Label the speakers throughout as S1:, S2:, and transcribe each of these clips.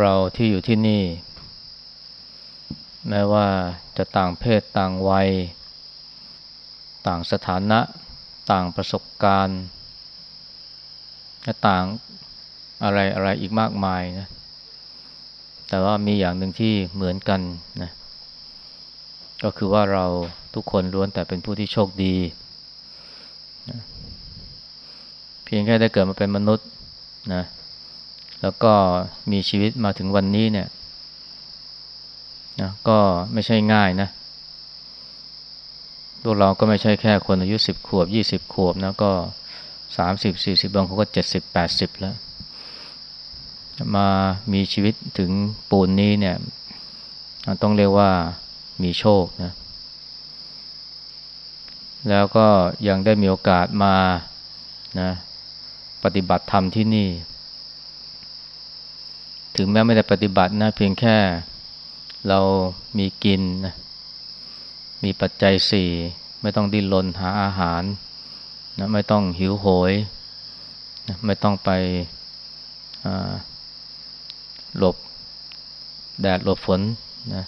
S1: เราที่อยู่ที่นี่ แม้ว่าจะต่างเพศต่างวัย ต่างสถานะ ต่างประสบการณ์ต่างอะไรอะไรอีกมากมายนะ แต่ว่ามีอย่างหนึ่งที่เหมือนกันนะ ก็คือว่าเราทุกคนล้วนแต่เป็นผู้ที่โชคดีนะเพียงแค่ได้เกิดมาเป็นมนุษย์นะ แล้วก็มีชีวิตมาถึงวันนี้เนี่ยนะก็ไม่ใช่ง่ายนะพวกเราก็ไม่ใช่แค่คนอายุสิบขวบยี่สิบขวบนะก็สามสิบสี่สิบบางคนก็เจ็ดสิบแปดสิบแล้ว มามีชีวิตถึงปูนนี้เนี่ย ต้องเรียกว่ามีโชคนะ แล้วก็ยังได้มีโอกาสมานะปฏิบัติธรรมที่นี่ ถึงแม้ไม่ได้ปฏิบัตินะเพียงแค่เรามีกินนะมีปัจจัยสี่ไม่ต้องดิ้นรนหาอาหารนะไม่ต้องหิวโหยนะไม่ต้องไปหลบแดดหลบฝนนะ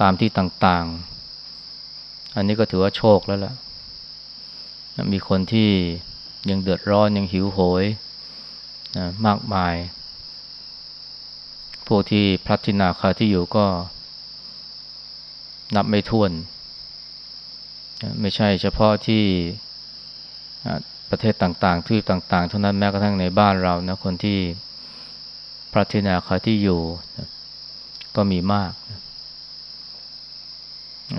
S1: ตามที่ต่างๆ อันนี้ก็ถือว่าโชคแล้วล่ะมีคนที่ยังเดือดร้อนยังหิวโหยนะมากมาย พวกที่พลัดทินาคาที่อยู่ก็นับไม่ถ้วน ไม่ใช่เฉพาะที่ประเทศต่างๆที่ต่างๆ เท่านั้นแม้กระทั่งในบ้านเรานะคนที่พระทินาคาที่อยู่ก็มีมาก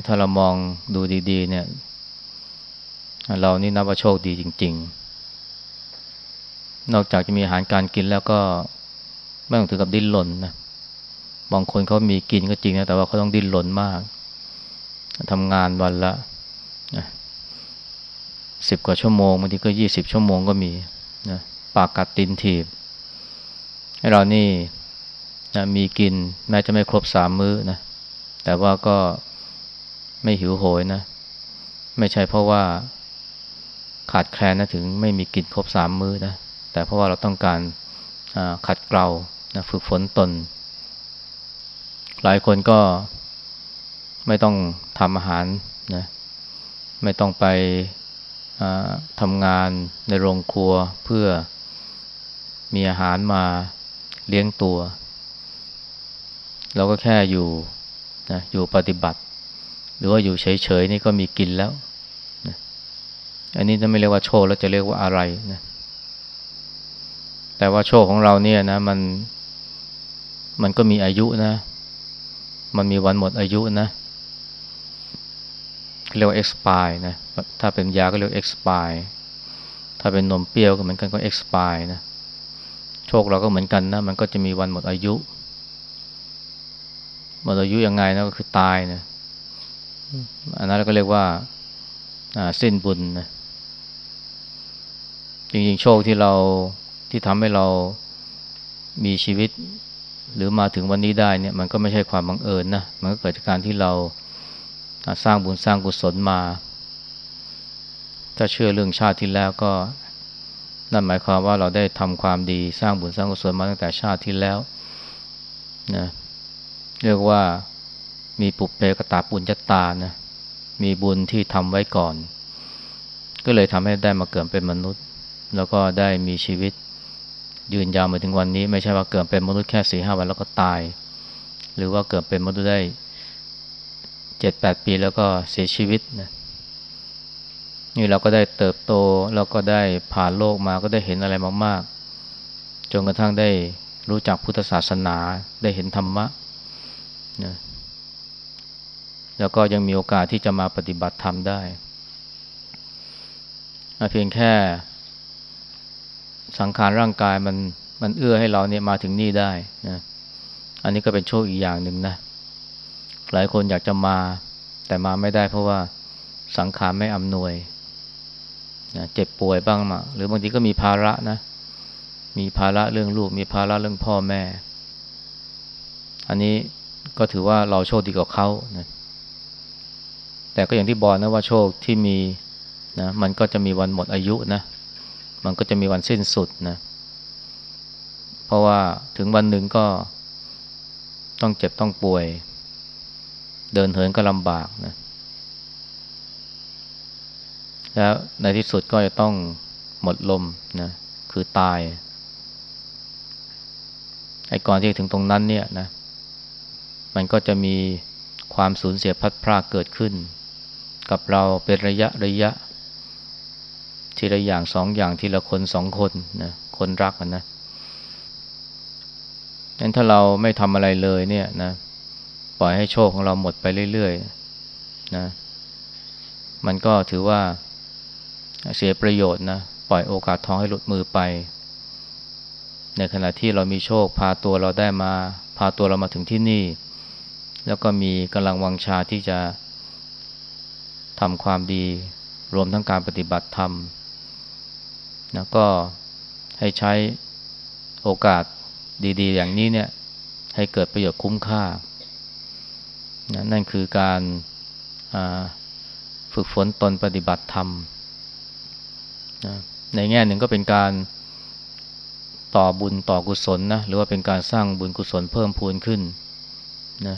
S1: ถ้าเรามองดูดี ๆ เนี่ย เรานี่นับว่าโชคดีจริง ๆ นอกจากจะมีอาหารการกินแล้วก็ ไม่ต้องถึงกับดิ้นรนนะบางคนเขามีกินก็จริงนะแต่ว่าเขาต้องดิ้นรนมากทำงานวันละสิบกว่าชั่วโมงบางทีก็ยี่สิบชั่วโมงก็มีนะปากกัดตินถีบ ให้เรานี่นะมีกินแม้จะไม่ครบสามมื้อนะแต่ว่าก็ไม่หิวโหยนะ ไม่ใช่เพราะว่าขาดแคลนนะถึงไม่มีกินครบสามมื้อนะแต่เพราะว่าเราต้องการขัดเกลา นะฝึกฝนตน หลายคนก็ไม่ต้องทำอาหารนะไม่ต้องไปทำงานในโรงครัวเพื่อมีอาหารมาเลี้ยงตัว เราก็แค่อยู่นะอยู่ปฏิบัติ หรือว่าอยู่เฉยๆนี่ก็มีกินแล้วนะอันนี้จะไม่เรียกว่าโชคแล้วจะเรียกว่าอะไรนะแต่ว่าโชคของเราเนี่ยนะ มัน มันก็มีอายุนะ มันมีวันหมดอายุนะ เรียกว่า expire นะ ถ้าเป็นยาก็เรียก expire ถ้าเป็นนมเปรี้ยวก็เหมือนกันก็ expire นะ โชคเราก็เหมือนกันนะ มันก็จะมีวันหมดอายุ หมดอายุยังไงนะก็คือตายนะ อันนั้นเราก็เรียกว่าสิ้นบุญนะ จริงๆ โชคที่เราที่ทำให้เรามีชีวิต หรือมาถึงวันนี้ได้เนี่ยมันก็ไม่ใช่ความบังเอิญนะมันก็เกิดจากการที่เราสร้างบุญสร้างกุศลมาถ้าเชื่อเรื่องชาติที่แล้วก็นั่นหมายความว่าเราได้ทำความดีสร้างบุญสร้างกุศลมาตั้งแต่ชาติที่แล้วนะเรียกว่ามีปุเพกตาปุญจตานะมีบุญที่ทำไว้ก่อน ก็เลยทำให้ได้มาเกิดเป็นมนุษย์ แล้วก็ได้มีชีวิต ยืนยาวมาถึงวันนี้ไม่ใช่ว่าเกิดเป็นมนุษย์แค่สี่ห้าวันแล้วก็ตาย หรือว่าเกิดเป็นมนุษย์ได้เจ็ดแปดปีแล้วก็เสียชีวิตนะนี่เราก็ได้เติบโตเราก็ได้ผ่านโลกมาก็ได้เห็นอะไรมากๆ จนกระทั่งได้รู้จักพุทธศาสนาได้เห็นธรรมะนะแล้วก็ยังมีโอกาสที่จะมาปฏิบัติธรรมได้เพียงแค่ สังขารร่างกายมันมันเอื้อให้เราเนี่ยมาถึงนี่ได้นะอันนี้ก็เป็นโชคอีกอย่างหนึ่งนะหลายคนอยากจะมา แต่มาไม่ได้เพราะว่าสังขารไม่อำนวยนะเจ็บป่วยบ้างมา หรือบางทีก็มีภาระนะ มีภาระเรื่องลูก มีภาระเรื่องพ่อแม่ อันนี้ก็ถือว่าเราโชคดีกว่าเขานะแต่ก็อย่างที่บอกนะว่าโชคที่มีนะมันก็จะมีวันหมดอายุนะ มันก็จะมีวันสิ้นสุดนะเพราะว่าถึงวันหนึ่งก็ต้องเจ็บต้องป่วย เดินเหินก็ลำบากนะแล้วในที่สุดก็จะต้องหมดลมนะคือตายไอ้ก่อนที่ถึงตรงนั้นเนี่ยนะ มันก็จะมีความสูญเสียพัดพรากเกิดขึ้น กับเราเป็นระยะระยะ ทีละอย่างสองอย่างทีละคนสองคนนะคนรักนะงั้นถ้าเราไม่ทำอะไรเลยเนี่ยนะ ปล่อยให้โชคของเราหมดไปเรื่อยๆนะ มันก็ถือว่าเสียประโยชน์นะ ปล่อยโอกาสทองให้หลุดมือไป ในขณะที่เรามีโชคพาตัวเราได้มา พาตัวเรามาถึงที่นี่ แล้วก็มีกำลังวังชาที่จะทำความดี รวมทั้งการปฏิบัติธรรม นะก็ให้ใช้โอกาสดีๆ อย่างนี้เนี่ย ให้เกิดประโยชน์คุ้มค่านะนั่นคือการฝึกฝนตนปฏิบัติธรรมนะในแง่หนึ่งก็เป็นการต่อบุญต่อกุศลนะหรือว่าเป็นการสร้างบุญกุศลเพิ่มพูนขึ้นนะ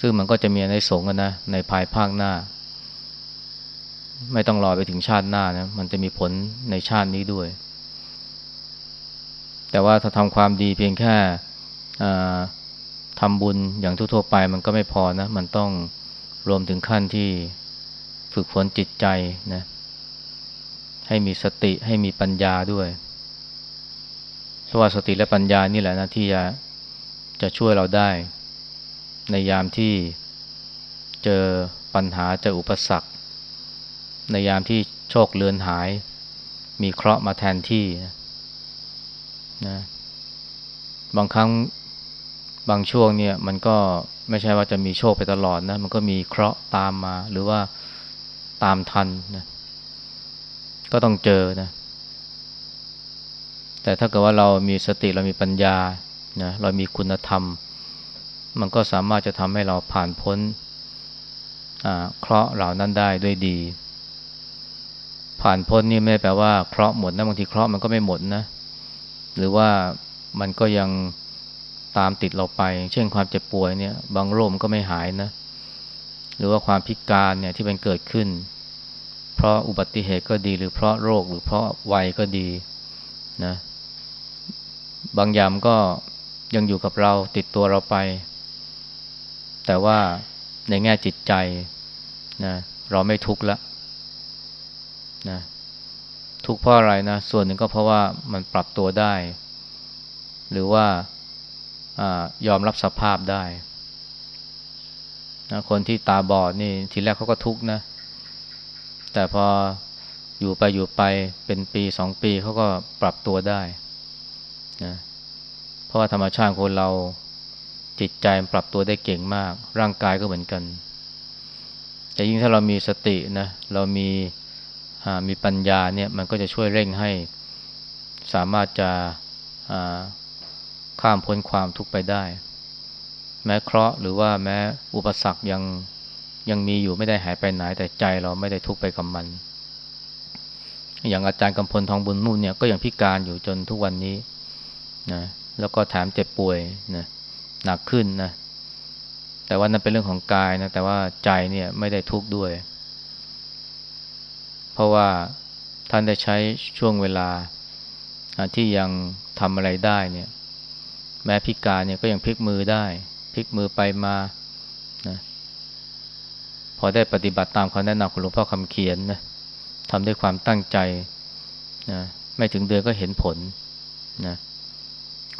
S1: ซึ่งมันก็จะมีในสงกันนะในภายภาคหน้า ไม่ต้องรอไปถึงชาติหน้านะมันจะมีผลในชาตินี้ด้วย แต่ว่าถ้าทำความดีเพียงแค่ทำบุญอย่างทั่วๆไปมันก็ไม่พอนะ มันต้องรวมถึงขั้นที่ฝึกฝนจิตใจนะให้มีสติให้มีปัญญาด้วย เพราะว่าสติและปัญญานี่แหละนะที่จะจะช่วยเราได้ ในยามที่เจอปัญหาเจออุปสรรค ในยามที่โชคเลือนหาย มีเคราะห์มาแทนที่นะบางครั้งบางช่วงเนี่ย มันก็ไม่ใช่ว่าจะมีโชคไปตลอดนะ มันก็มีเคราะห์ตามมา หรือว่าตามทันนะก็ต้องเจอนะ แต่ถ้าเกิดว่าเรามีสติเรามีปัญญานะเรามีคุณธรรม มันก็สามารถจะทำให้เราผ่านพ้นเคราะห์เหล่านั้นได้ด้วยดี ผ่านพ้นนี่ไม่แปลว่าเคราะห์หมดนะบางทีเคราะห์มันก็ไม่หมดนะ หรือว่ามันก็ยังตามติดเราไป เช่นความเจ็บป่วยเนี่ย บางโรคมันก็ไม่หายนะ หรือว่าความพิการเนี่ยที่มันเกิดขึ้น เพราะอุบัติเหตุก็ดีหรือเพราะโรคหรือเพราะวัยก็ดีนะ บางยางก็ยังอยู่กับเราติดตัวเราไป แต่ว่าในแง่จิตใจนะเราไม่ทุกข์ละ นะทุกข์เพราะอะไรนะ ส่วนหนึ่งก็เพราะว่ามันปรับตัวได้ หรือว่าอยอมรับสภาพได้นะคนที่ตาบอดนี่ทีแรกเขาก็ทุกข์นะ แต่พออยู่ไปอยู่ไปเป็นปีสองปีเขาก็ปรับตัวได้นะเพราะว่าธรรมชาติคนเราจิตใจปรับตัวได้เก่งมาก ร่างกายก็เหมือนกัน แต่ยิ่งถ้าเรามีสตินะ เรามี มีปัญญาเนี่ยมันก็จะช่วยเร่งให้สามารถจะข้ามพ้นความทุกข์ไปได้ แม้เคราะห์หรือว่าแม้อุปสรรคยังยังมีอยู่ไม่ได้หายไปไหนแต่ใจเราไม่ได้ทุกข์ไปกับมัน อย่างอาจารย์กำพลทองบุญมุ่นเนี่ยก็ยังพิการอยู่จนทุกวันนี้นะแล้วก็แถมเจ็บป่วยนะหนักขึ้นนะแต่ว่านั่นเป็นเรื่องของกายนะแต่ว่าใจเนี่ยไม่ได้ทุกข์ด้วย ราะว่าท่านได้ใช้ช่วงเวลาที่ยังทำอะไรได้เนี่ย แม้พิการเนี่ยก็ยังพลิกมือได้ พลิกมือไปมานะพอได้ปฏิบัติตามคำแนะนำของหลวงพ่อคำเขียนนะทำด้วยความตั้งใจนะไม่ถึงเดือนก็เห็นผลนะ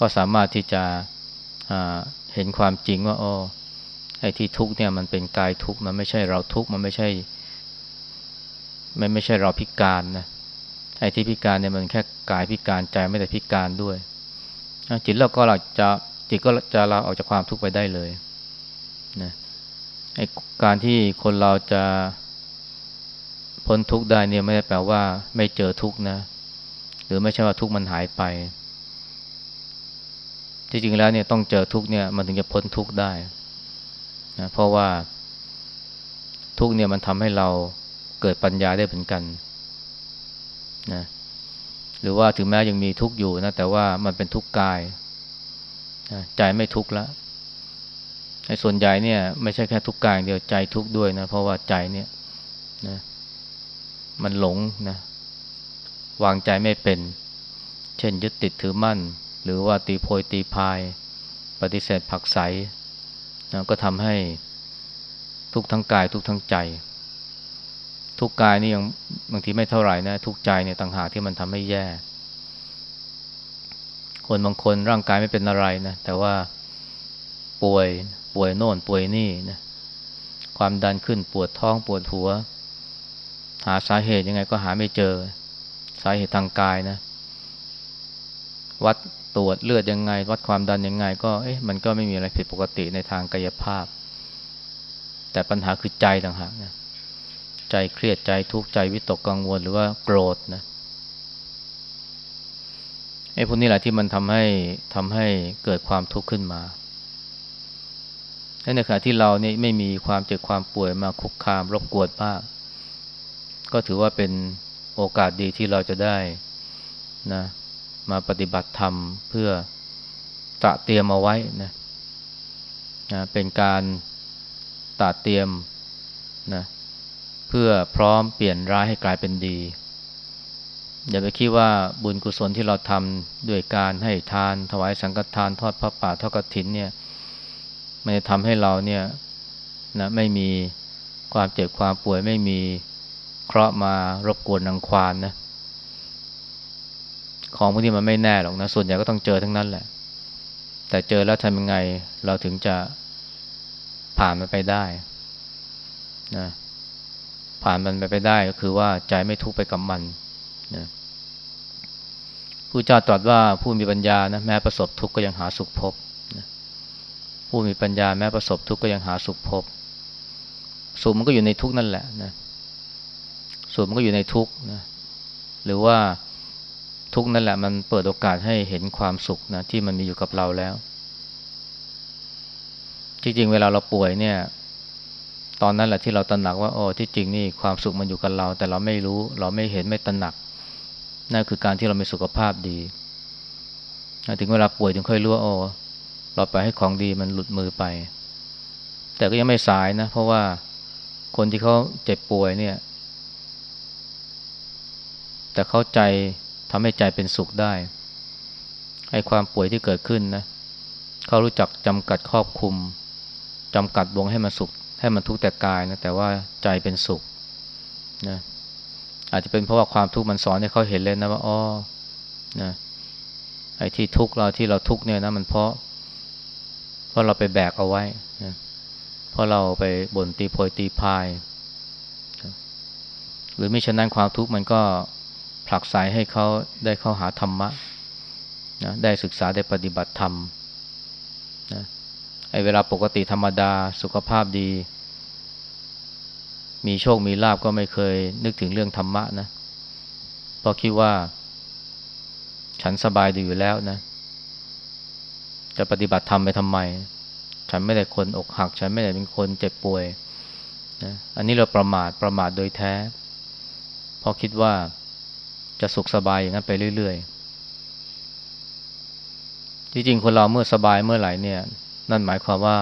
S1: ก็สามารถที่จะเห็นความจริงว่าอ๋อไอ้ที่ทุกเนี่ยมันเป็นกายทุกมันไม่ใช่เราทุกมันไม่ใช่ ไม่ไม่ใช่เราพิการนะไอ้ที่พิการเนี่ยมันแค่กายพิการใจไม่ได้พิการด้วยจิตเราก็เราจะจิตก็จะลาออกจากความทุกข์ไปได้เลยนะไอ้การที่คนเราจะพ้นทุกข์ได้เนี่ยไม่ได้แปลว่าไม่เจอทุกข์นะ หรือไม่ใช่ว่าทุกข์มันหายไป ที่จริงแล้วเนี่ยต้องเจอทุกข์เนี่ยมันถึงจะพ้นทุกข์ได้นะเพราะว่าทุกข์เนี่ยมันทำให้เรา เกิดปัญญาได้เหมือนกันนะหรือว่าถึงแม้ยังมีทุกข์อยู่นะแต่ว่ามันเป็นทุกข์กายนะใจไม่ทุกข์ล้วไอ้ส่วนใหญ่เนี่ย ไม่ใช่แค่ทุกข์กายเดียวใจทุกข์ด้วยนะเพราะว่าใจเนี่ยนะมันหลงนะวางใจไม่เป็น เช่นยึดติดถือมั่น หรือว่าตีโพยตีพาย ปฏิเสธผักใสนะก็ทำให้ทุกทั้งกายทุกทั้งใจ ทุกกายนี่ยังบางทีไม่เท่าไหร่นะ ทุกใจเนี่ยต่างหากที่มันทำให้แย่ คนบางคนร่างกายไม่เป็นอะไรนะ แต่ว่าป่วยป่วยโน่นป่วยนี่นะความดันขึ้นปวดท้องปวดหัว หาสาเหตุยังไงก็หาไม่เจอ สาเหตุทางกายนะ วัดตรวจเลือดยังไง วัดความดันยังไง ก็เอ๊ะมันก็ไม่มีอะไรผิดปกติในทางกายภาพ แต่ปัญหาคือใจต่างหากนะ ใจเครียดใจทุกข์ใจวิตกกังวลหรือว่าโกรธนะไอ้พวกนี้แหละที่มันทำให้ทำให้เกิดความทุกข์ขึ้นมาในขณะที่เราเนี่ยไม่มีความเจ็บความป่วยมาคุกคามรบกวนมาก ก็ถือว่าเป็นโอกาสดีที่เราจะได้นะมาปฏิบัติธรรมเพื่อตระเตรียมเอาไว้นะนะเป็นการตระเตรียมนะ เพื่อพร้อมเปลี่ยนร้ายให้กลายเป็นดี อย่าไปคิดว่าบุญกุศลที่เราทำด้วยการให้ทานถวายสังฆทานทอดพระป่าทอดกฐินเนี่ยมันจะทำให้เราเนี่ยนะไม่มีความเจ็บความป่วยไม่มีเคราะห์มารบกวนนังควานนะของพวกนี้มันไม่แน่หรอกนะ ส่วนใหญ่ก็ต้องเจอทั้งนั้นแหละ แต่เจอแล้วทำยังไงเราถึงจะผ่านมันไปได้นะ ผ่านมันไปไปได้ก็คือว่าใจไม่ทุกข์ไปกับมันนะผู้เจ้าตรัสว่าผู้มีปัญญานะแม้ประสบทุกข์ก็ยังหาสุขพบนะผู้มีปัญญาแม้ประสบทุกข์ก็ยังหาสุขพบ สุขมันก็อยู่ในทุกข์นั่นแหละนะสุขมันก็อยู่ในทุกข์นะหรือว่าทุกข์นั่นแหละ มันเปิดโอกาสให้เห็นความสุขนะที่มันมีอยู่กับเราแล้ว จริงๆ เวลาเราป่วยเนี่ย ตอนนั้นแหละที่เราตระหนักว่าโอ้ที่จริงนี่ความสุขมันอยู่กับเรา แต่เราไม่รู้เราไม่เห็นไม่ตระหนักนั่นคือการที่เรามีสุขภาพดี ถึงเวลาป่วยถึงค่อยรู้ว่าโอ้เราไปให้ของดีมันหลุดมือไป แต่ก็ยังไม่สายนะ เพราะว่าคนที่เขาเจ็บป่วยเนี่ย แต่เข้าใจทำให้ใจเป็นสุขได้ไอ้ความป่วยที่เกิดขึ้นนะเขารู้จักจำกัดครอบคุมจำกัดวงให้มันสุข ให้มันทุกข์แต่กายนะแต่ว่าใจเป็นสุขนะอาจจะเป็นเพราะว่าความทุกข์มันสอนให้เขาเห็นเลยนะว่าอ๋อนะไอ้ที่ทุกข์เราที่เราทุกข์เนี่ยนะมันเพราะ เพราะเราไปแบกเอาไว้นะเพราะเราไปบ่นตีโพยตีพาย หรือไม่ฉะนั้นความทุกข์มันก็ผลักไสให้เขาได้เข้าหาธรรมะนะได้ศึกษาได้ปฏิบัติธรรมนะ ไอ้เวลาปกติธรรมดาสุขภาพดี มีโชคมีลาบก็ไม่เคยนึกถึงเรื่องธรรมะนะเพราะคิดว่า ฉันสบายดีอยู่แล้วนะ จะปฏิบัติธรรมไปทำไม ฉันไม่ได้คนอกหัก ฉันไม่ได้เป็นคนเจ็บป่วยนะอันนี้เราประมาทประมาทโดยแท้เพราะคิดว่าจะสุขสบายอย่างนั้นไปเรื่อยๆจริงๆคนเราเมื่อสบายเมื่อไหร่เนี่ย นั่นหมายความว่า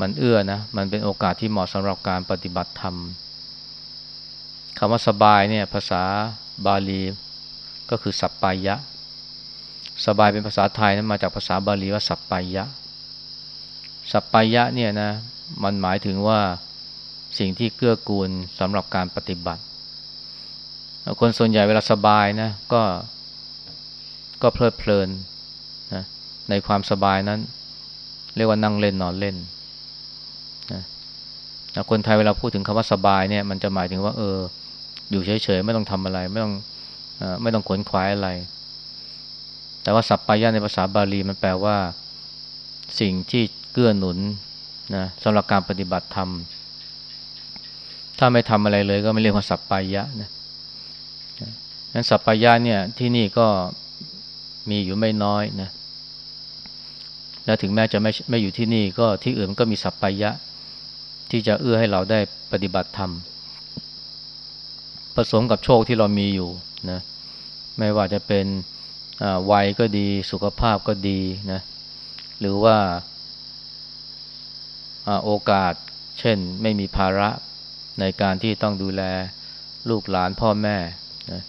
S1: มันเอื้อนะ มันเป็นโอกาสที่เหมาะสำหรับการปฏิบัติธรรมคำว่าสบายเนี่ยภาษาบาลีก็คือสัปปายะ สบายเป็นภาษาไทยนั้นมาจากภาษาบาลีว่าสัปปายะ สัปปายะเนี่ยนะมันหมายถึงว่าสิ่งที่เกื้อกูลสำหรับการปฏิบัติ คนส่วนใหญ่เวลาสบายนะก็ก็เพลิดเพลินนะ ในความสบายนั้น เรียกว่านั่งเล่นนอนเล่นนะคนไทยเวลาพูดถึงคำว่าสบายเนี่ย มันจะหมายถึงว่า เออ อยู่เฉยๆไม่ต้องทำอะไร ไม่ต้องอไม่ต้องขวนขวายอะไร แต่ว่าสัพพายะในภาษาบาลีมันแปลว่า สิ่งที่เกื้อหนุนนะสำหรับการปฏิบัติธรรมถ้าไม่ทำอะไรเลย ก็ไม่เรียกว่าสัพพายะนะนั้นสัพพายะเนี่ยที่นี่ก็มีอยู่ไม่น้อยนะ และถึงแม้จะไม่ไม่อยู่ที่นี่ก็ที่อื่นก็มีสัพพายะ ที่จะเอื้อให้เราได้ปฏิบัติธรรมผสมกับโชคที่เรามีอยู่นะไม่ว่าจะเป็นวัยก็ดีสุขภาพก็ดีนะหรือว่าโอกาส เช่นไม่มีภาระในการที่ต้องดูแลลูกหลานพ่อแม่นะ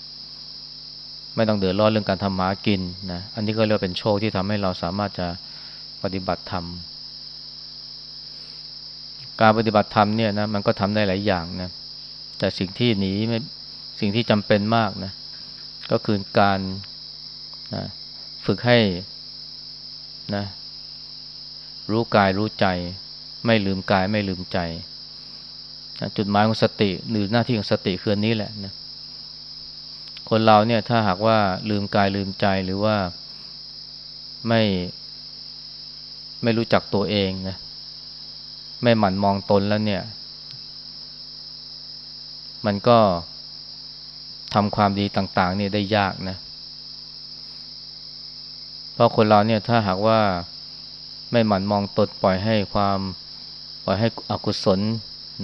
S1: ไม่ต้องเดือดร้อนเรื่องการทำหมากินนะอันนี้ก็เรียกเป็นโชคที่ทำให้เราสามารถจะ ฏิบัติธรรม การปฏิบัติธรรมเนี่ยนะมันก็ทำได้หลายอย่างนะแต่สิ่งที่หนีไม่สิ่งที่จำเป็นมากนะก็คือการนะฝึกให้นะรู้กายรู้ใจ ไม่ลืมกายไม่ลืมใจนะจุดหมายของสติหรือหน้าที่ของสติคือนี้แหละนะคนเราเนี่ยถ้าหากว่าลืมกายลืมใจหรือว่าไม่ ไม่รู้จักตัวเองนะไม่หมั่นมองตนแล้วเนี่ย มันก็ทำความดีต่าง ๆ เนี่ยได้ยากนะ เพราะคนเราเนี่ยถ้าหากว่าไม่หมั่นมองตนปล่อยให้ความปล่อยให้อกุศล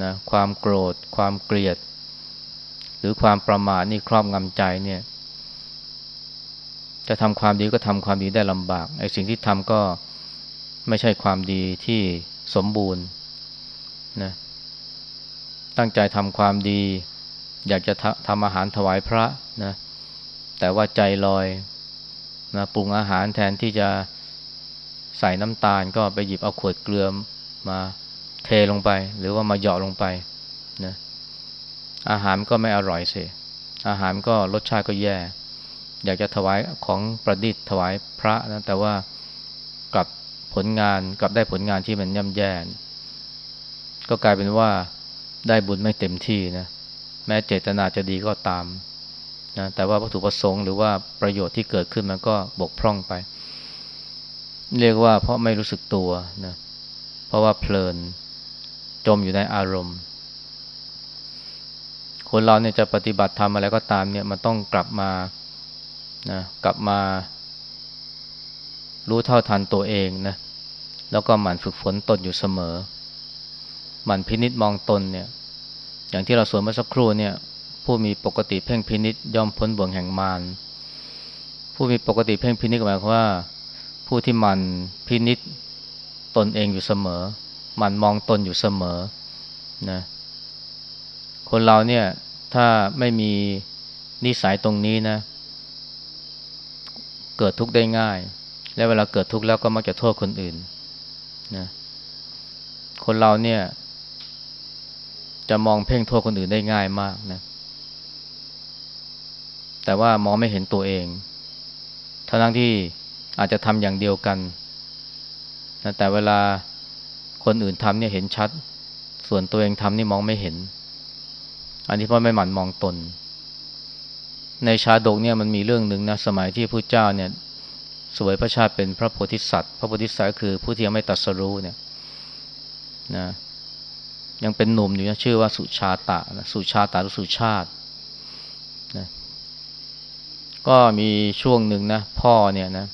S1: นะความโกรธ ความเกลียด หรือความประมาทนี่ครอบงำใจเนี่ย จะทำความดีก็ทำความดีได้ลำบากไอ้สิ่งที่ทำก็ ไม่ใช่ความดีที่สมบูรณ์นะตั้งใจทำความดี อยากจะทำอาหารถวายพระนะแต่ว่าใจลอยนะปรุงอาหารแทนที่จะใส่น้ำตาลก็ไปหยิบเอาขวดเกลือมาเทลงไป หรือว่ามาเหยาะลงไปนะอาหารก็ไม่อร่อยเสิอาหารก็รสชาติก็แย่ อยากจะถวายของประดิษฐ์ถวายพระนะแต่ว่า ผลงานกลับได้ผลงานที่มันย่ำแย่ ก็กลายเป็นว่าได้บุญไม่เต็มที่นะแม้เจตนาจะดีก็ตามนะแต่ว่าวัตถุประสงค์หรือว่าประโยชน์ที่เกิดขึ้นมันก็บกพร่องไป เรียกว่าเพราะไม่รู้สึกตัวนะเพราะว่าเพลินจมอยู่ในอารมณ์ คนเราเนี่ยจะปฏิบัติทำอะไรก็ตามเนี่ยมันต้องกลับมานะกลับมา รู้เท่าทันตัวเองนะแล้วก็หมั่นฝึกฝนตนอยู่เสมอ หมั่นพินิษมองตนเนี่ย อย่างที่เราสวนเมื่อสักครู่เนี่ย ผู้มีปกติเพ่งพินิษย่อมพ้นบ่วงแห่งมารผู้มีปกติเพ่งพินิษหมายความว่า ผู้ที่หมั่นพินิษตนเองอยู่เสมอ หมั่นมองตนอยู่เสมอนะคนเราเนี่ยถ้าไม่มีนิสัยตรงนี้นะ เกิดทุกข์ได้ง่าย และเวลาเกิดทุกข์แล้วก็มักจะโทษคนอื่นนะคนเราเนี่ย จะมองเพ่งโทษคนอื่นได้ง่ายมากนะ แต่ว่ามองไม่เห็นตัวเองทั้งที่อาจจะทำอย่างเดียวกันนะแต่เวลาคนอื่นทำเนี่ยเห็นชัด ส่วนตัวเองทำนี่มองไม่เห็น อันนี้เพราะไม่หมั่นมองตน ในชาดกเนี่ยมันมีเรื่องหนึ่งนะสมัยที่พระเจ้าเนี่ย สวยพระชาติเป็นพระโพธิสัตว์ พระโพธิสัตว์คือผู้ที่ยังไม่ตัดสรู้เนี่ยนะยังเป็นหนุ่มอยู่นะชื่อว่าสุชาตะนะสุชาตะหรือสุชาตินะก็มีช่วงหนึ่งนะพ่อเนี่ยนะ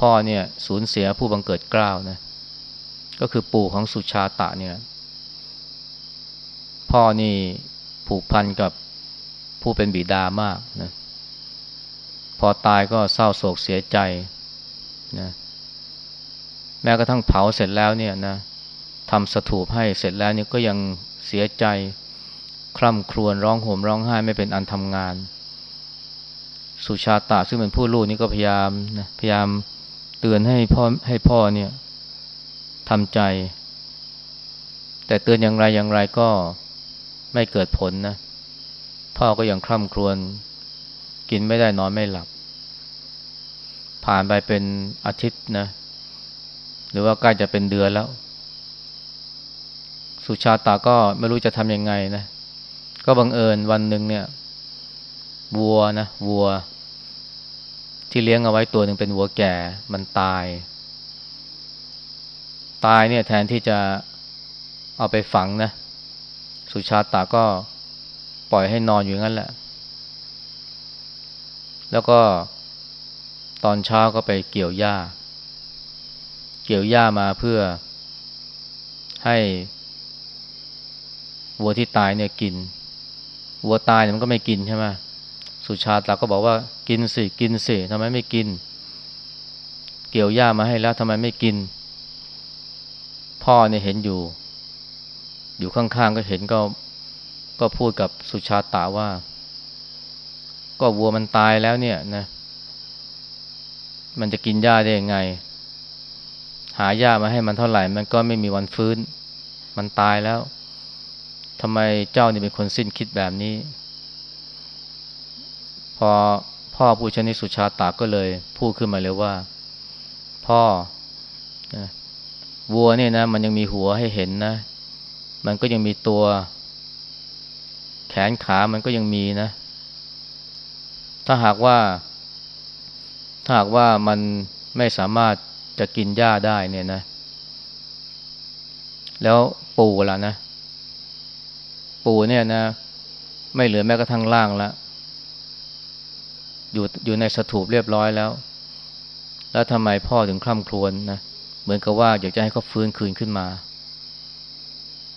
S1: พ่อเนี่ยสูญเสียผู้บังเกิดเกล้านะก็คือปู่ของสุชาตะเนี่ยพ่อนี่ผูกพันกับผู้เป็นบิดามากนะ พอตายก็เศร้าโศกเสียใจนะแม้กระทั่งเผาเสร็จแล้วเนี่ยนะทำสถูปให้เสร็จแล้วนี่ก็ยังเสียใจ คร่ำครวญร้องโหมร้องไห้ไม่เป็นอันทำงาน สุชาตาซึ่งเป็นผู้ลูกนี่ก็พยายามนะพยายามเตือนให้พ่อให้พ่อเนี่ยทำใจ แต่เตือนอย่างไรอย่างไรก็ไม่เกิดผลนะ พ่อก็ยังคร่ำครวญ กินไม่ได้นอนไม่หลับ ผ่านไปเป็นอาทิตย์นะ หรือว่าใกล้จะเป็นเดือนแล้ว สุชาตาก็ไม่รู้จะทำยังไงนะ ก็บังเอิญวันหนึ่งเนี่ย วัวนะวัว ที่เลี้ยงเอาไว้ตัวหนึ่งเป็นวัวแก่ มันตาย ตายเนี่ยแทนที่จะเอาไปฝังนะ สุชาตาก็ปล่อยให้นอนอยู่งั้นแหละ แล้วก็ตอนเช้าก็ไปเกี่ยวหญ้า เกี่ยวหญ้ามาเพื่อให้วัวที่ตายเนี่ยกิน วัวตายมันก็ไม่กินใช่ไหมสุชาตาก็บอกว่ากินสิกินสิทำไมไม่กิน เกี่ยวหญ้ามาให้แล้วทำไมไม่กินพพ่อเนี่ยเห็นอยู่ อยู่ข้างๆก็เห็นก็ก็พูดกับสุชาตาว่า ก็วัวมันตายแล้วเนี่ยนะ มันจะกินหญ้าได้ยังไง หาหญ้ามาให้มันเท่าไหร่ มันก็ไม่มีวันฟื้น มันตายแล้วทำไมเจ้านี่เป็นคนสิ้นคิดแบบนี้ พอพ่อผู้ชนิสุชาตาก็เลยพูดขึ้นมาเลยว่า พ่อวัวเนี่ยนะ มันยังมีหัวให้เห็นนะ มันก็ยังมีตัว แขนขามันก็ยังมีนะ ถ้าหากว่า ถ้าหากว่ามันไม่สามารถจะกินหญ้าได้เนี่ยนะ แล้วปูล่ะนะ ปูเนี่ยนะ ไม่เหลือแม้กระทั่งล่างแล้วอยู่อยู่ในสถูปเรียบร้อยแล้ว แล้วทำไมพ่อถึงคร่ำครวญนะเหมือนกับว่าอยากจะให้เขาฟื้นคืนขึ้นมา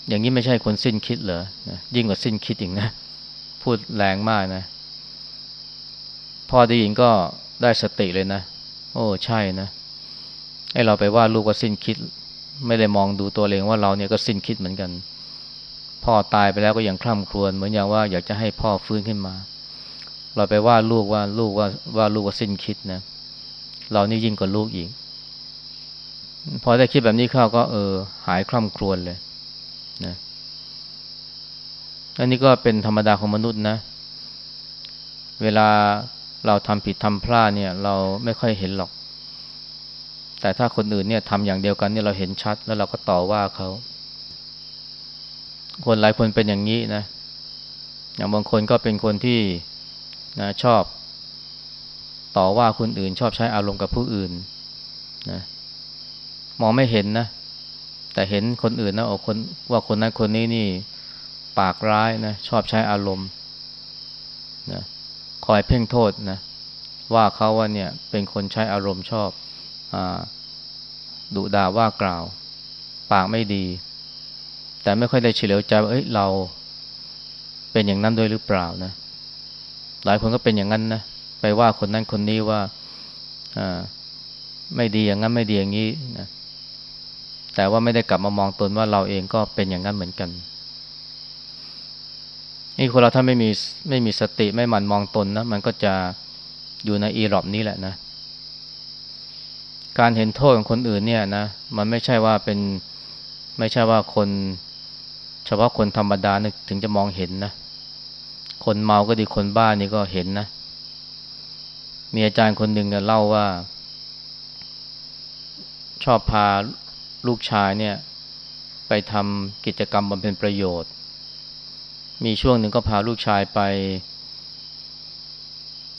S1: อย่างนี้ไม่ใช่คนสิ้นคิดเหรอนะยิ่งกว่าสิ้นคิดอีกนะ พูดแรงมากนะ พ่อได้ยินก็ได้สติเลยนะ โอ้ใช่นะไอเราไปว่าลูกว่าสิ้นคิด ไม่ได้มองดูตัวเองว่าเราเนี่ยก็สิ้นคิดเหมือนกัน พ่อตายไปแล้วก็ยังคร่ำครวญเหมือนอย่างว่าอยากจะให้พ่อฟื้นขึ้นมา เราไปว่าลูกว่าลูกว่าว่าลูกว่าสิ้นคิดนะ เรานี่ยิ่งกว่าลูกอีกพอได้คิดแบบนี้เข้าก็เออ หายคล่ำครวญเลยนะอันนี้ก็เป็นธรรมดาของมนุษย์นะ เวลา เราทำผิดทำพลาดเนี่ย เราไม่ค่อยเห็นหรอก แต่ถ้าคนอื่นเนี่ยทำอย่างเดียวกันเนี่ยเราเห็นชัด แล้วเราก็ต่อว่าเขา คนหลายคนเป็นอย่างนี้นะ อย่างบางคนก็เป็นคนที่นะชอบต่อว่าคนอื่น ชอบใช้อารมณ์กับผู้อื่นนะมองไม่เห็นนะ แต่เห็นคนอื่นนะโอ้คนว่าคนนั้นคนนี้นี่ ปากร้ายนะ ชอบใช้อารมณ์นะ คอยเพ่งโทษนะว่าเขาว่าเนี่ยเป็นคนใช้อารมณ์ชอบอดุด่าว่ากล่าว ปากไม่ดี แต่ไม่ค่อยได้เฉลียวใจว่าเอ้ยเราเป็นอย่างนั้นด้วยหรือเปล่านะหลายคนก็เป็นอย่างนั้นนะไปว่าคนนั้นคนนี้ว่าไม่ดีอย่างนั้นไม่ดีอย่างนี้นะแต่ว่าไม่ได้กลับมามองตนว่าเราเองก็เป็นอย่างนั้นเหมือนกัน นี่คนเราถ้าไม่มีไม่มีสติไม่หมั่นมองตนนะมันก็จะอยู่ในอีรอบนี้แหละนะ การเห็นโทษของคนอื่นเนี่ยนะมันไม่ใช่ว่าเป็นไม่ใช่ว่าคน เฉพาะคนธรรมดาถึงจะมองเห็นนะ คนเมาก็ดีคนบ้านี่ก็เห็นนะ มีอาจารย์คนหนึ่งเล่าว่า ชอบพาลูกชายเนี่ย ไปทำกิจกรรมบำเพ็ญประโยชน์ มีช่วงหนึ่งก็พาลูกชายไป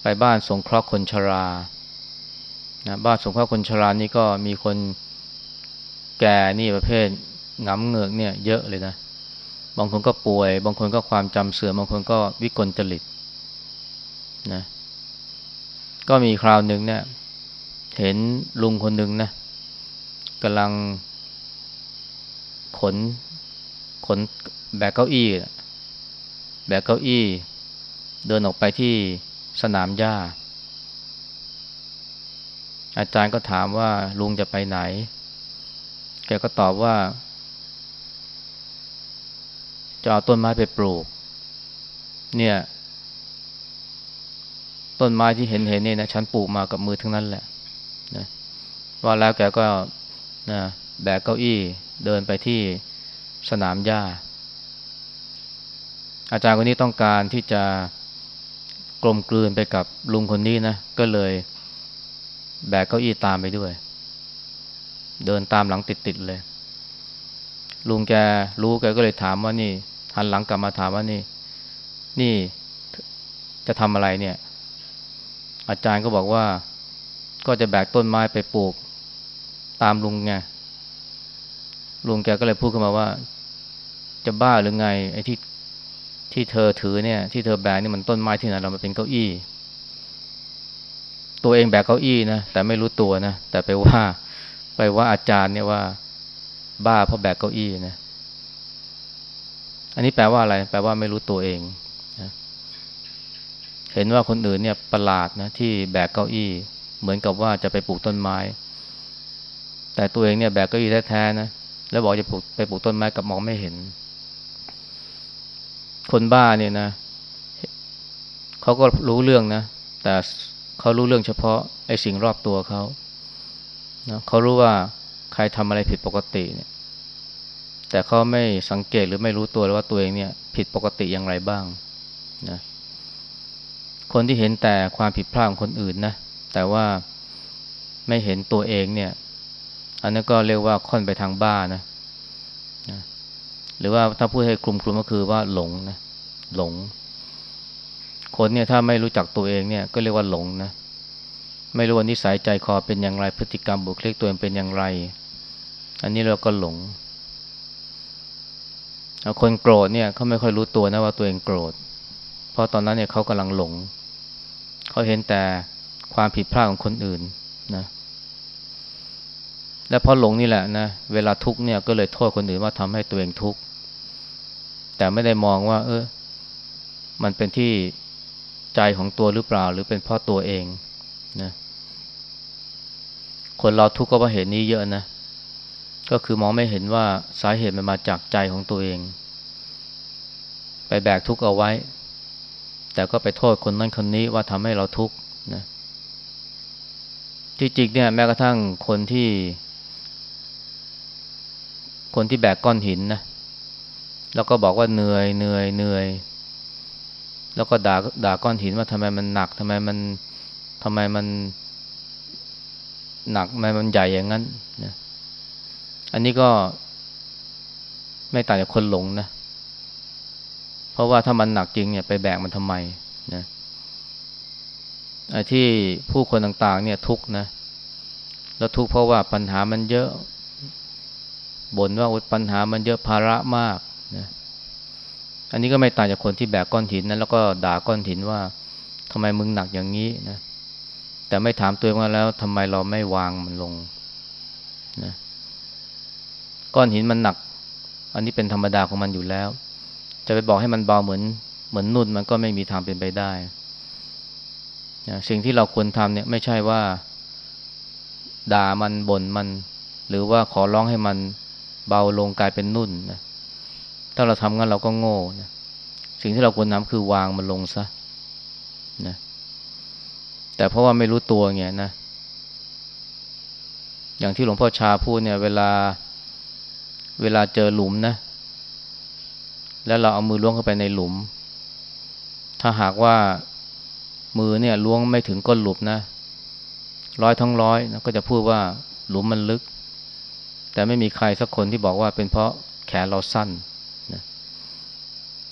S1: ไปบ้านสงเคราะห์คนชรานะบ้านสงเคราะห์คนชรานี่ก็มีคนแก่นี่ประเภทงำเงือกเนี่ยเยอะเลยนะ บางคนก็ป่วย บางคนก็ความจำเสื่อม บางคนก็วิกลจริตนะ ก็มีคราวหนึ่งเนี่ย เห็นลุงคนหนึ่งนะกำลังขนขนแบกเก้าอี้ แบกเก้าอี้ เดินออกไปที่สนามหญ้า อาจารย์ก็ถามว่าลุงจะไปไหน แกก็ตอบว่าจะเอาต้นไม้ไปปลูก เนี่ย ต้นไม้ที่เห็นเห็นนี่นะฉันปลูกมากับมือทั้งนั้นแหละนะว่าแล้วแกก็นะแบกเก้าอี้เดินไปที่สนามหญ้า อาจารย์คนนี้ต้องการที่จะกลมกลืนไปกับลุงคนนี้นะ ก็เลยแบกเก้าอี้ตามไปด้วย เดินตามหลังติดๆเลย ลุงแกรู้แกก็เลยถามว่านี่ หันหลังกลับมาถามว่านี่ นี่จะทำอะไรเนี่ย อาจารย์ก็บอกว่า ก็จะแบกต้นไม้ไปปลูก ตามลุงไงลุงแกก็เลยพูดขึ้นมาว่า จะบ้าหรือไง ไอ้ที่ ที่เธอถือเนี่ยที่เธอแบกนี่มันต้นไม้ที่ไหนเรามาเป็นเก้าอี้ ตัวเองแบกเก้าอี้นะแต่ไม่รู้ตัวนะแต่ไปว่า ไปว่าอาจารย์เนี่ยว่า บ้าเพราะแบกเก้าอี้นะอันนี้แปลว่าอะไร แปลว่าไม่รู้ตัวเองนะเห็นว่าคนอื่นเนี่ยประหลาดนะที่แบกเก้าอี้ เหมือนกับว่าจะไปปลูกต้นไม้ แต่ตัวเองเนี่ยแบกเก้าอี้แท้ๆนะแล้วบอกจะปลูกไปปลูกต้นไม้กับมองไม่เห็น คนบ้าเนี่ยนะเขาก็รู้เรื่องนะ แต่เขารู้เรื่องเฉพาะไอ้สิ่งรอบตัวเขานะเขารู้ว่าใครทำอะไรผิดปกติเนี่ย แต่เขาไม่สังเกตหรือไม่รู้ตัวเลยว่าตัวเองเนี่ย ผิดปกติอย่างไรบ้างนะคนที่เห็นแต่ความผิดพลาดของคนอื่นนะ แต่ว่าไม่เห็นตัวเองเนี่ย อันนั้นก็เรียกว่าค่อนไปทางบ้านะนะ หรือว่าถ้าพูดให้คลุมคลุมก็คือว่าหลงนะหลง คนเนี่ยถ้าไม่รู้จักตัวเองเนี่ยก็เรียกว่าหลงนะไม่รู้ว่านิสัยใจคอเป็นอย่างไรพฤติกรรมบุคลิกตัวเองเป็นอย่างไร อันนี้เราก็หลงคนโกรธเนี่ยเขาไม่ค่อยรู้ตัวนะว่าตัวเองโกรธ เพราะตอนนั้นเนี่ยเขากำลังหลง เขาเห็นแต่ความผิดพลาดของคนอื่นนะและเพอหลงนี่แหละนะเวลาทุกข์เนี่ยก็เลยโทษคนอื่นว่าทำให้ตัวเองทุกข์ แต่ไม่ได้มองว่า เออ มันเป็นที่ใจของตัวหรือเปล่า หรือเป็นเพราะตัวเองนะคนเราทุกข์ก็เพราะเหตุนี้เยอะนะ ก็คือมองไม่เห็นว่าสาเหตุมันมาจากใจของตัวเอง ไปแบกทุกข์เอาไว้ แต่ก็ไปโทษคนนั้นคนนี้ว่าทำให้เราทุกข์นะที่จริงเนี่ยแม้กระทั่งคนที่ คนที่แบกก้อนหินนะ แล้วก็บอกว่าเหนื่อยเหนื่อยเหนื่อย แล้วก็ด่าด่าก้อนหินว่าทำไมมันหนักทำไมมันทำไมมันหนักทำไมมันใหญ่อย่างนั้นนะอันนี้ก็ไม่ต่างจากคนหลงนะ เพราะว่าถ้ามันหนักจริงเนี่ยไปแบกมันทำไมนะไอ้ที่ผู้คนต่างๆ เนี่ยทุกนะ แล้วทุกเพราะว่าปัญหามันเยอะบ่นว่าปัญหามันเยอะภาระมาก อันนี้ก็ไม่ต่างจากคนที่แบกก้อนหินนะแล้วก็ด่าก้อนหินว่าทำไมมึงหนักอย่างนี้นะ แต่ไม่ถามตัวเองว่าแล้วทำไมเราไม่วางมันลงนะก้อนหินมันหนัก อันนี้เป็นธรรมดาของมันอยู่แล้ว จะไปบอกให้มันเบาเหมือนเหมือนนุ่นมันก็ไม่มีทางเป็นไปได้นะสิ่งที่เราควรทำเนี่ยไม่ใช่ว่า ด่ามันบ่นมัน หรือว่าขอร้องให้มันเบาลงกลายเป็นนุ่นนะ ถ้าเราทำงั้นเราก็โง่นะสิ่งที่เราควรทำคือวางมันลงซะนะแต่เพราะว่าไม่รู้ตัวไงนะอย่างที่หลวงพ่อชาพูดเนี่ย เวลาเวลาเจอหลุมนะ แล้วเราเอามือล้วงเข้าไปในหลุม ถ้าหากว่ามือเนี่ยล้วงไม่ถึงก้นหลุมนะ ร้อยทั้งร้อยนะก็จะพูดว่าหลุมมันลึก แต่ไม่มีใครสักคนที่บอกว่าเป็นเพราะแขนเราสั้น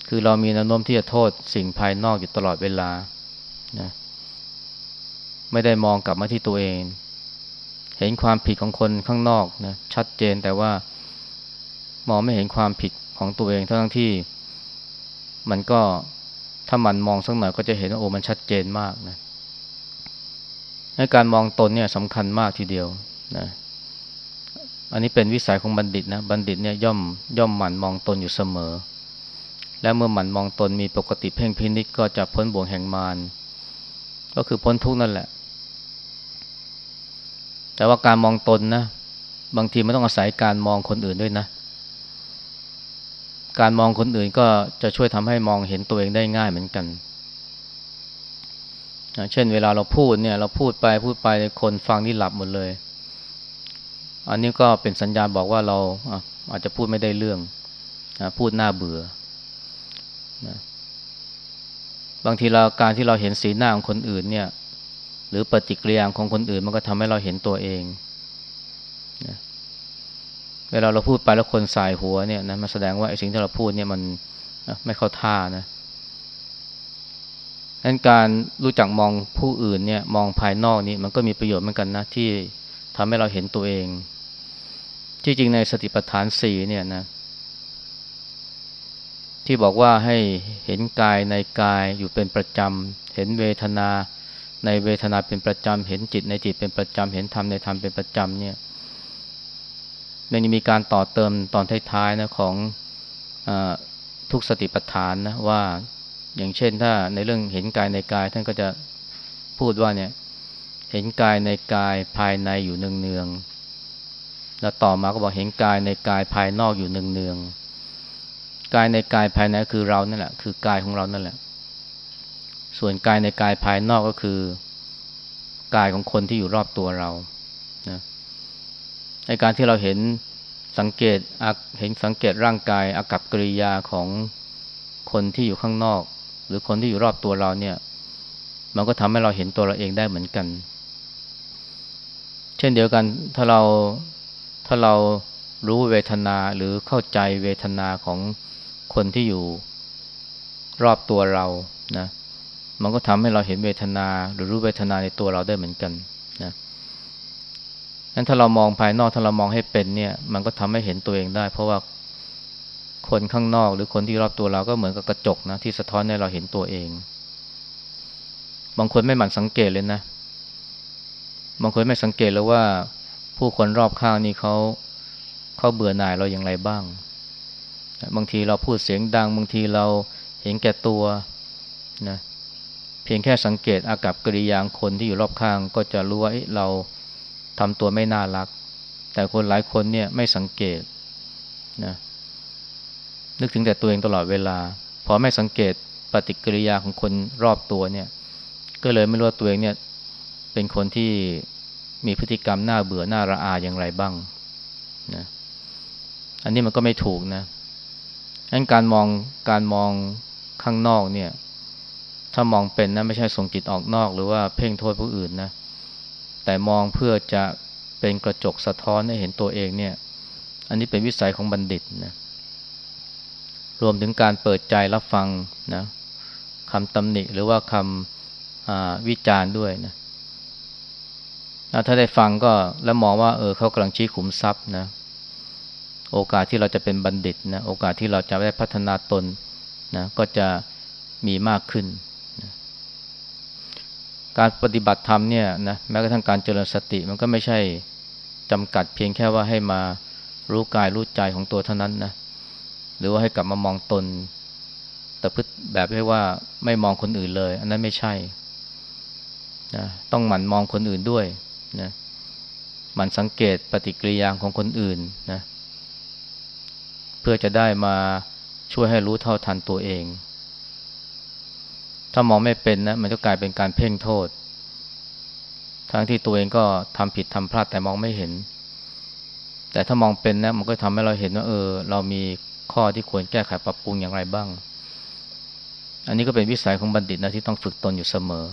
S1: คือเรามีแนวโน้มที่จะโทษสิ่งภายนอกอยู่ตลอดเวลานะไม่ได้มองกลับมาที่ตัวเอง เห็นความผิดของคนข้างนอกนะชัดเจนแต่ว่ามองไม่เห็นความผิดของตัวเองทั้งที่ มันก็ถ้ามันมองสักหน่อยก็จะเห็นว่าโอ้มันชัดเจนมากนะในการมองตนเนี่ยสำคัญมากทีเดียวนะอันนี้เป็นวิสัยของบัณฑิตนะ บัณฑิตเนี่ยย่อมย่อมหมั่นมองตนอยู่เสมอ และเมื่อหมั่นมองตนมีปกติเพ่งพินิจก็จะพ้นบ่วงแห่งมารก็คือพ้นทุกนั่นแหละ แต่ว่าการมองตนนะ บางทีไม่ต้องอาศัยการมองคนอื่นด้วยนะ การมองคนอื่นก็จะช่วยทำให้มองเห็นตัวเองได้ง่ายเหมือนกัน เช่น เวลาเราพูดเนี่ย เราพูดไปพูดไปคนฟังนี่หลับหมดเลย อันนี้ก็เป็นสัญญาณบอกว่าเราอาจจะพูดไม่ได้เรื่อง พูดหน้าเบื่อ นะบางทีเราการที่เราเห็นสีหน้าของคนอื่นเนี่ย หรือปฏิกิริยาของคนอื่นมันก็ทำให้เราเห็นตัวเองนะเวลาเราพูดไปแล้วคนสายหัวเนี่ยนะมันแสดงว่าไอ้สิ่งที่เราพูดเนี่ยมันไม่เข้าท่านะนั้นการรู้จักมองผู้อื่นเนี่ยมองภายนอกนี่มันก็มีประโยชน์เหมือนกันนะที่ทำให้เราเห็นตัวเอง ที่จริงในสติปัฏฐานสี่เนี่ยนะ ที่บอกว่าให้เห็นกายในกายอยู่เป็นประจำ เห็นเวทนา ในเวทนาเป็นประจำ เห็นจิตในจิตเป็นประจำ เห็นธรรมในธรรมเป็นประจำเนี่ยมันยังมีการต่อเติมตอนท้ายๆนะของอทุกสติปัฏฐานนะว่าอย่างเช่นถ้าในเรื่องเห็นกายในกายท่านก็จะพูดว่าเนี่ยเห็นกายในกายภายในอยู่เนืองๆแล้วต่อมาก็บอกเห็นกายในกายภายนอกอยู่เนืองๆ กายในกายภายในคือเรานั่นแหละคือกายของเรานั่นแหละ ส่วนกายในกายภายนอกก็คือกายของคนที่อยู่รอบตัวเรานะในการที่เราเห็นสังเกตเห็นสังเกตร่างกายอากับกิริยาของคนที่อยู่ข้างนอก หรือคนที่อยู่รอบตัวเราเนี่ย มันก็ทำให้เราเห็นตัวเราเองได้เหมือนกัน เช่นเดียวกันถ้าเราถ้าเรารู้เวทนาหรือเข้าใจเวทนาของ คนที่อยู่รอบตัวเรานะมันก็ทำให้เราเห็นเวทนาหรือรู้เวทนาในตัวเราได้เหมือนกันนะงั้นถ้าเรามองภายนอกถ้าเรามองให้เป็นเนี่ย มันก็ทำให้เห็นตัวเองได้ เพราะว่าคนข้างนอกหรือคนที่รอบตัวเราก็เหมือนกับกระจกนะที่สะท้อนให้เราเห็นตัวเอง บางคนไม่หมั่นสังเกตเลยนะ บางคนไม่สังเกตเลยว่า ผู้คนรอบข้างนี่เขาเขาเบื่อหน่ายเราอย่างไรบ้าง บางทีเราพูดเสียงดัง บางทีเราเห็นแก่ตัวนะเพียงแค่สังเกตอากับกิริยาคนที่อยู่รอบข้าง ก็จะรู้ว่าเราทำตัวไม่น่ารัก แต่คนหลายคนเนี่ยไม่สังเกตนะนึกถึงแต่ตัวเองตลอดเวลาพอไม่สังเกตปฏิกิริยาของคนรอบตัวเนี่ย ก็เลยไม่รู้ว่าตัวเองเนี่ยเป็นคนที่มีพฤติกรรมน่าเบื่อน่าระอาอย่างไรบ้างนะอันนี้มันก็ไม่ถูกนะ งั้นการมองการมองข้างนอกเนี่ย ถ้ามองเป็นนะไม่ใช่ส่งจิตออกนอก หรือว่าเพ่งโทษผู้อื่นนะ แต่มองเพื่อจะเป็นกระจกสะท้อนให้เห็นตัวเองเนี่ย อันนี้เป็นวิสัยของบัณฑิตนะ รวมถึงการเปิดใจรับฟังนะคำตำหนิหรือว่าคำวิจารณ์ด้วยนะถ้าได้ฟังก็แล้วมองว่าเออเขากำลังชี้ขุมทรัพย์นะ โอกาสที่เราจะเป็นบัณฑิตนะโอกาสที่เราจะได้พัฒนาตนนะก็จะมีมากขึ้นนะการปฏิบัติธรรมเนี่ยนะแม้กระทั่งการเจริญสติมันก็ไม่ใช่จำกัดเพียงแค่ว่าให้มารู้กายรู้ใจของตัวเท่านั้นนะหรือว่าให้กลับมามองตนแต่พึ่แบบที่ว่าไม่มองคนอื่นเลย อันนั้นไม่ใช่นะต้องหมั่นมองคนอื่นด้วยนะหมั่นสังเกตปฏิกิริยาของคนอื่นนะเเพื่อจะได้มาช่วยให้รู้เท่าทันตัวเอง ถ้ามองไม่เป็นนะมันก็กลายเป็นการเพ่งโทษ ทั้งที่ตัวเองก็ทำผิดทำพลาดแต่มองไม่เห็น แต่ถ้ามองเป็นนะมันก็ทำให้เราเห็นว่าเออ เรามีข้อที่ควรแก้ไขปรับปรุงอย่างไรบ้าง อันนี้ก็เป็นวิสัยของบัณฑิตนะที่ต้องฝึกตนอยู่เสมอ